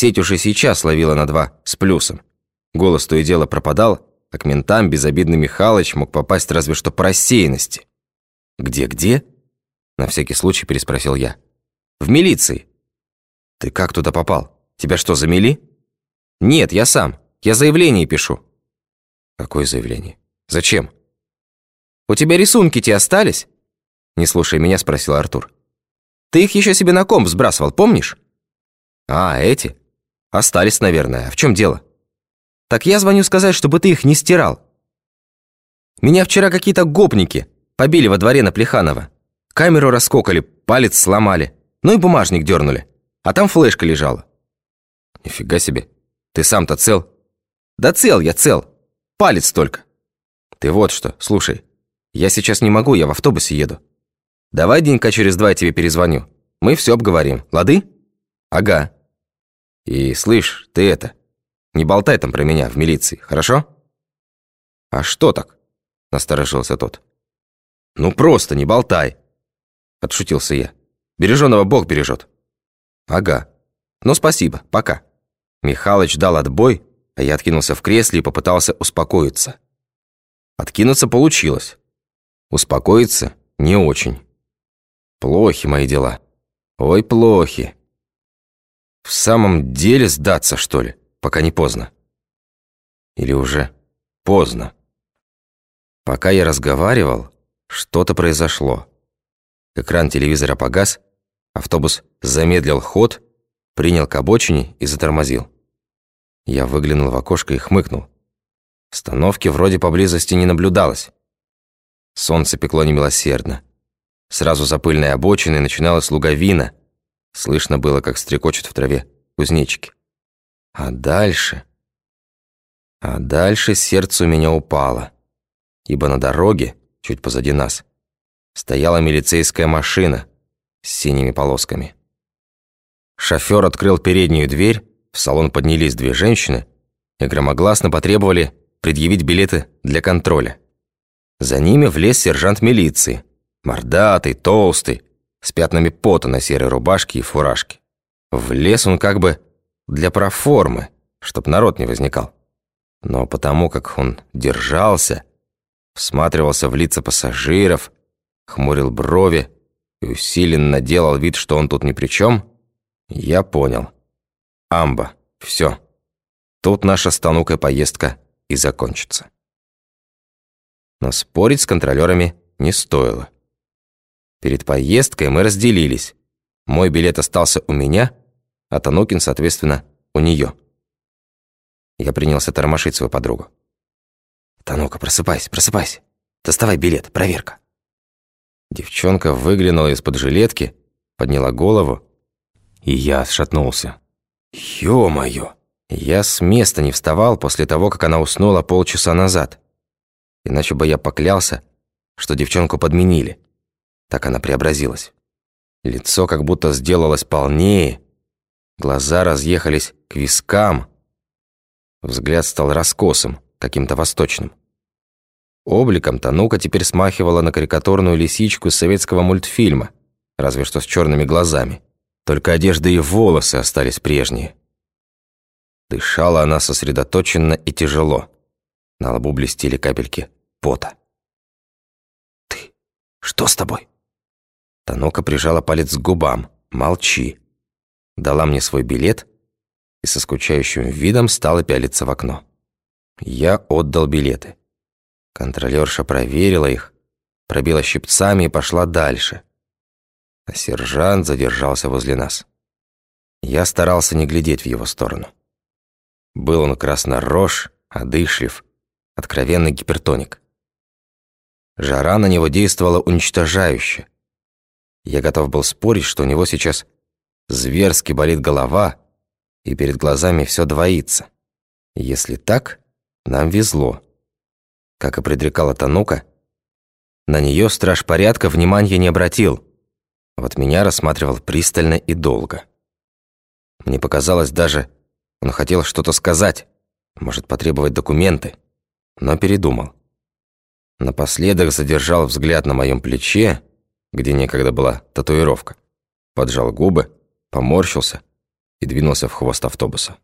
Сеть уже сейчас ловила на два с плюсом. Голос то и дело пропадал, а к ментам безобидный Михалыч мог попасть разве что по рассеянности. «Где-где?» – на всякий случай переспросил я. «В милиции». «Ты как туда попал? Тебя что, замели?» «Нет, я сам. Я заявление пишу». «Какое заявление? Зачем?» «У тебя рисунки те остались?» Не слушая меня, спросил Артур. «Ты их еще себе на комп сбрасывал, помнишь?» «А, эти? Остались, наверное. А в чем дело?» «Так я звоню сказать, чтобы ты их не стирал. Меня вчера какие-то гопники побили во дворе на Плеханова. Камеру раскокали, палец сломали, ну и бумажник дернули. А там флешка лежала». «Нифига себе. Ты сам-то цел?» «Да цел я, цел. Палец только». «Ты вот что, слушай. Я сейчас не могу, я в автобусе еду. Давай денька через два я тебе перезвоню. Мы все обговорим, лады?» «Ага». «И слышь, ты это, не болтай там про меня в милиции, хорошо?» «А что так?» – насторожился тот. «Ну просто не болтай!» – отшутился я. «Береженого Бог бережет». «Ага. Ну спасибо, пока». Михалыч дал отбой, а я откинулся в кресле и попытался успокоиться. Откинуться получилось. Успокоиться не очень. Плохи мои дела. Ой, плохи. В самом деле сдаться, что ли, пока не поздно? Или уже поздно? Пока я разговаривал, что-то произошло. Экран телевизора погас, автобус замедлил ход, принял к обочине и затормозил. Я выглянул в окошко и хмыкнул. Остановки вроде поблизости не наблюдалось. Солнце пекло немилосердно. Сразу за пыльной обочиной начиналась луговина. Слышно было, как стрекочут в траве кузнечики. А дальше... А дальше сердце у меня упало, ибо на дороге, чуть позади нас, стояла милицейская машина с синими полосками. Шофер открыл переднюю дверь, в салон поднялись две женщины и громогласно потребовали предъявить билеты для контроля. За ними влез сержант милиции, мордатый, толстый, с пятнами пота на серой рубашке и фуражке. Влез он как бы для проформы, чтоб народ не возникал. Но потому как он держался, всматривался в лица пассажиров, хмурил брови и усиленно делал вид, что он тут ни при чем, я понял. Амба, все. Тут наша станукая поездка и закончится. Но спорить с контролерами не стоило. Перед поездкой мы разделились. Мой билет остался у меня, а Танукин, соответственно, у нее. Я принялся тормошить свою подругу. «Танука, просыпайся, просыпайся. Доставай билет, проверка». Девчонка выглянула из-под жилетки, подняла голову, и я отшатнулся. «Ё-моё!» Я с места не вставал после того, как она уснула полчаса назад. Иначе бы я поклялся, что девчонку подменили. Так она преобразилась. Лицо как будто сделалось полнее, глаза разъехались к вискам, взгляд стал раскосым, каким-то восточным. Обликом Танука теперь смахивала на карикатурную лисичку из советского мультфильма, разве что с черными глазами. Только одежда и волосы остались прежние. Дышала она сосредоточенно и тяжело. На лбу блестели капельки пота. «Ты? Что с тобой?» Танока прижала палец к губам. «Молчи». Дала мне свой билет и со скучающим видом стала пялиться в окно. Я отдал билеты. Контролерша проверила их, пробила щипцами и пошла дальше. А сержант задержался возле нас. Я старался не глядеть в его сторону. Был он краснорож, одышлив, откровенный гипертоник. Жара на него действовала уничтожающе. Я готов был спорить, что у него сейчас зверски болит голова, и перед глазами все двоится. Если так, нам везло. Как и предрекала Танука, на нее страж порядка внимания не обратил. Вот меня рассматривал пристально и долго. Мне показалось даже, он хотел что-то сказать, может потребовать документы, но передумал. Напоследок задержал взгляд на моем плече, где некогда была татуировка. Поджал губы, поморщился и двинулся в хвост автобуса.